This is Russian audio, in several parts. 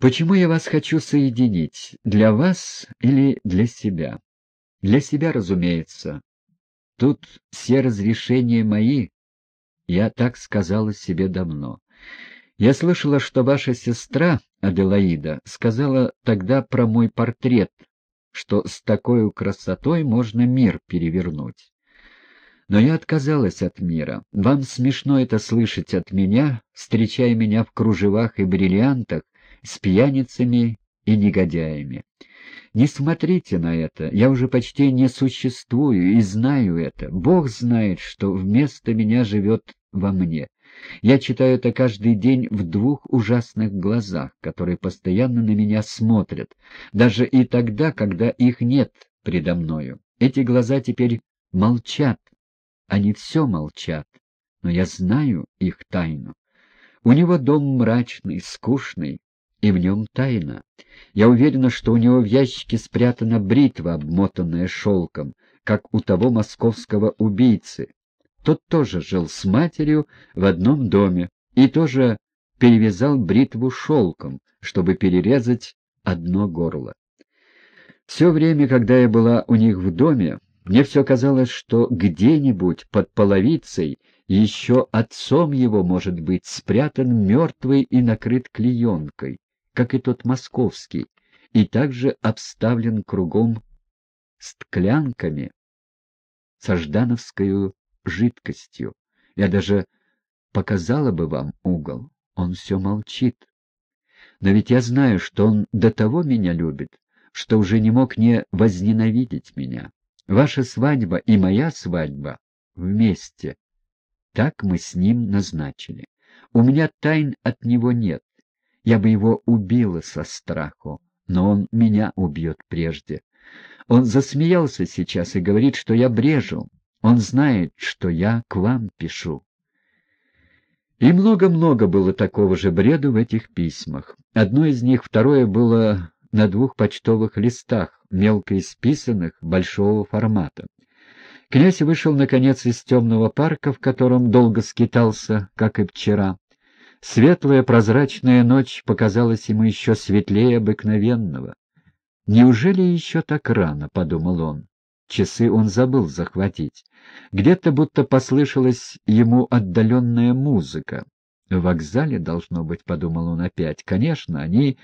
Почему я вас хочу соединить? Для вас или для себя? Для себя, разумеется. Тут все разрешения мои. Я так сказала себе давно. Я слышала, что ваша сестра, Аделаида, сказала тогда про мой портрет, что с такой красотой можно мир перевернуть. Но я отказалась от мира. Вам смешно это слышать от меня, встречая меня в кружевах и бриллиантах, с пьяницами и негодяями. Не смотрите на это, я уже почти не существую и знаю это. Бог знает, что вместо меня живет во мне. Я читаю это каждый день в двух ужасных глазах, которые постоянно на меня смотрят, даже и тогда, когда их нет предо мною. Эти глаза теперь молчат, они все молчат, но я знаю их тайну. У него дом мрачный, скучный, и в нем тайна. Я уверена, что у него в ящике спрятана бритва, обмотанная шелком, как у того московского убийцы. Тот тоже жил с матерью в одном доме и тоже перевязал бритву шелком, чтобы перерезать одно горло. Все время, когда я была у них в доме, мне все казалось, что где-нибудь под половицей еще отцом его, может быть, спрятан мертвый и накрыт клеенкой как и тот московский, и также обставлен кругом склянками со ждановской жидкостью. Я даже показала бы вам угол, он все молчит. Но ведь я знаю, что он до того меня любит, что уже не мог не возненавидеть меня. Ваша свадьба и моя свадьба вместе. Так мы с ним назначили. У меня тайн от него нет. Я бы его убила со страху, но он меня убьет прежде. Он засмеялся сейчас и говорит, что я брежу. Он знает, что я к вам пишу. И много-много было такого же бреда в этих письмах. Одно из них, второе было на двух почтовых листах, мелко исписанных, большого формата. Князь вышел, наконец, из темного парка, в котором долго скитался, как и вчера. Светлая прозрачная ночь показалась ему еще светлее обыкновенного. «Неужели еще так рано?» — подумал он. Часы он забыл захватить. Где-то будто послышалась ему отдаленная музыка. В вокзале, должно быть, — подумал он опять. Конечно, они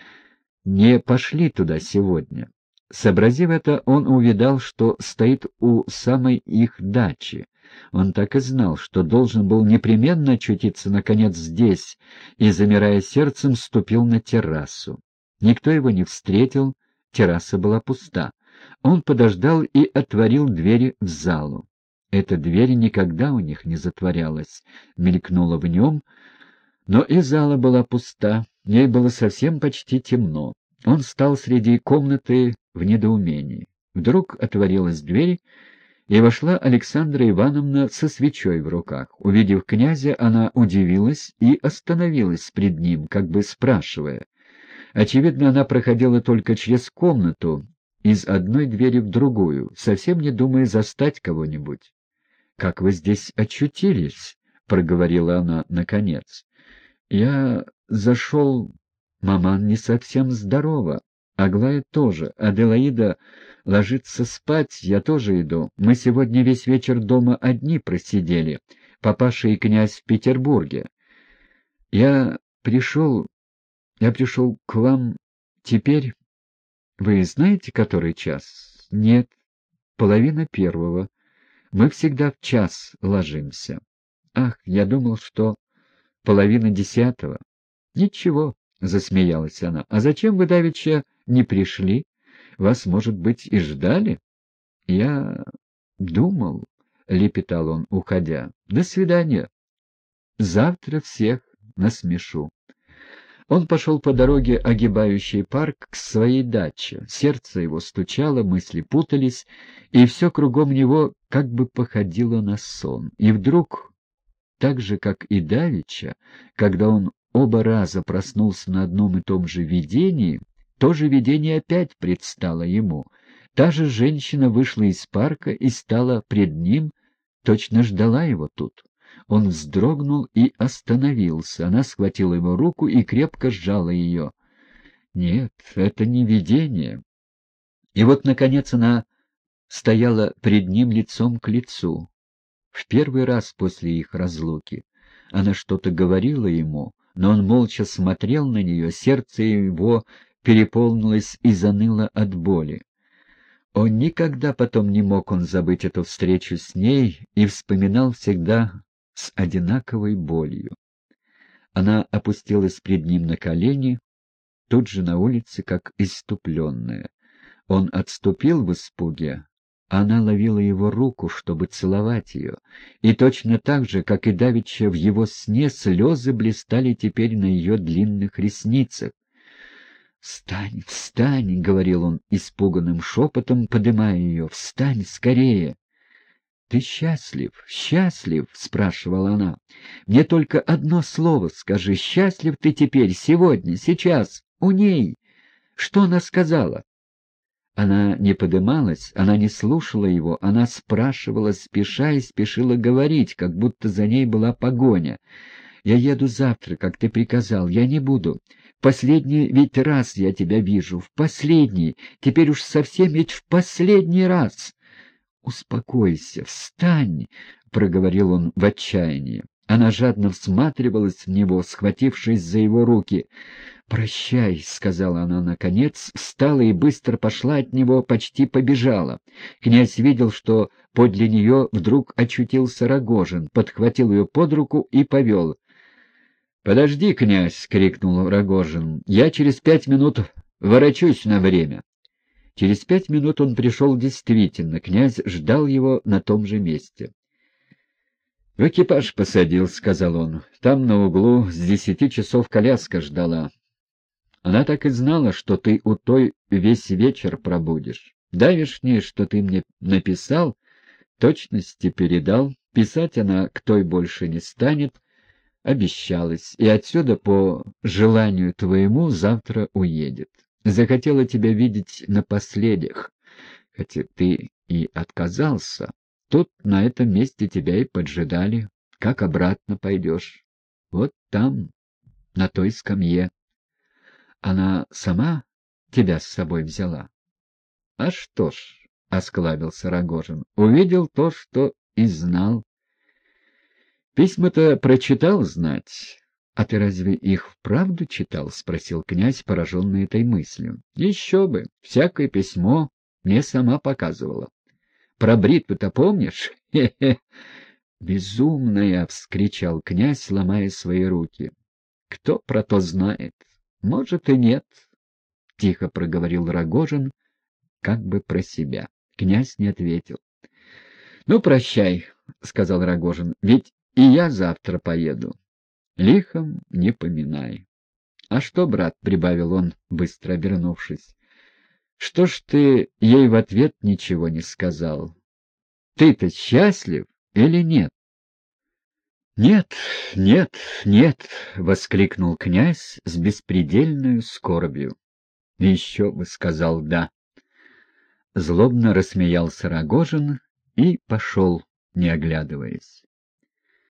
не пошли туда сегодня. Сообразив это, он увидал, что стоит у самой их дачи. Он так и знал, что должен был непременно очутиться, наконец, здесь, и, замирая сердцем, ступил на террасу. Никто его не встретил, терраса была пуста. Он подождал и отворил двери в залу. Эта дверь никогда у них не затворялась, мелькнула в нем, но и зала была пуста, в ней было совсем почти темно. Он стал среди комнаты в недоумении. Вдруг отворилась дверь, и вошла Александра Ивановна со свечой в руках. Увидев князя, она удивилась и остановилась пред ним, как бы спрашивая. Очевидно, она проходила только через комнату, из одной двери в другую, совсем не думая застать кого-нибудь. — Как вы здесь очутились? — проговорила она наконец. — Я зашел... Маман не совсем здорова. Аглая тоже. Аделаида ложится спать, я тоже иду. Мы сегодня весь вечер дома одни просидели. Папаша и князь в Петербурге. Я пришел... Я пришел к вам теперь... Вы знаете, который час? Нет. Половина первого. Мы всегда в час ложимся. Ах, я думал, что половина десятого. Ничего, — засмеялась она. А зачем вы, давеча, не пришли? Вас, может быть, и ждали? — Я думал, — лепетал он, уходя. — До свидания. Завтра всех насмешу. Он пошел по дороге, огибающей парк, к своей даче. Сердце его стучало, мысли путались, и все кругом него как бы походило на сон. И вдруг, так же, как и Давича, когда он оба раза проснулся на одном и том же видении, то же видение опять предстало ему. Та же женщина вышла из парка и стала пред ним, точно ждала его тут. Он вздрогнул и остановился. Она схватила его руку и крепко сжала ее. Нет, это не видение. И вот, наконец, она стояла пред ним лицом к лицу. В первый раз после их разлуки она что-то говорила ему, но он молча смотрел на нее, сердце его переполнилось и заныло от боли. Он никогда потом не мог он забыть эту встречу с ней и вспоминал всегда с одинаковой болью. Она опустилась пред ним на колени, тут же на улице, как иступленная. Он отступил в испуге, она ловила его руку, чтобы целовать ее, и точно так же, как и давеча в его сне, слезы блистали теперь на ее длинных ресницах. «Встань, встань!» — говорил он испуганным шепотом, подымая ее. «Встань скорее!» «Ты счастлив, счастлив?» — спрашивала она. «Мне только одно слово скажи. Счастлив ты теперь, сегодня, сейчас, у ней?» Что она сказала? Она не подымалась, она не слушала его, она спрашивала, спеша и спешила говорить, как будто за ней была погоня. «Я еду завтра, как ты приказал, я не буду. Последний ведь раз я тебя вижу, в последний, теперь уж совсем ведь в последний раз». «Успокойся, встань», — проговорил он в отчаянии. Она жадно всматривалась в него, схватившись за его руки. «Прощай», — сказала она наконец, встала и быстро пошла от него, почти побежала. Князь видел, что подле нее вдруг очутился Рогожин, подхватил ее под руку и повел. «Подожди, князь!» — крикнул Рогожин. «Я через пять минут ворочусь на время». Через пять минут он пришел действительно, князь ждал его на том же месте. — В экипаж посадил, — сказал он. — Там на углу с десяти часов коляска ждала. Она так и знала, что ты у той весь вечер пробудешь. Давишнее, что ты мне написал, точности передал. Писать она к той больше не станет, обещалась, и отсюда по желанию твоему завтра уедет. Захотела тебя видеть напоследях, хотя ты и отказался. Тут, на этом месте, тебя и поджидали. Как обратно пойдешь? Вот там, на той скамье. Она сама тебя с собой взяла? — А что ж, — осклабился Рогожин, — увидел то, что и знал. Письма-то прочитал знать. — А ты разве их вправду читал? — спросил князь, пораженный этой мыслью. — Еще бы. Всякое письмо мне сама показывала. Про бритву-то помнишь? Хе-хе! Безумная! — вскричал князь, ломая свои руки. Кто про то знает? Может и нет, — тихо проговорил Рогожин, как бы про себя. Князь не ответил. — Ну, прощай, — сказал Рогожин, — ведь и я завтра поеду. Лихом не поминай. — А что, брат, — прибавил он, быстро обернувшись, что ж ты ей в ответ ничего не сказал? Ты-то счастлив или нет? «Нет, нет, нет!» — воскликнул князь с беспредельной скорбью. «Еще бы!» — сказал «да». Злобно рассмеялся Рогожин и пошел, не оглядываясь.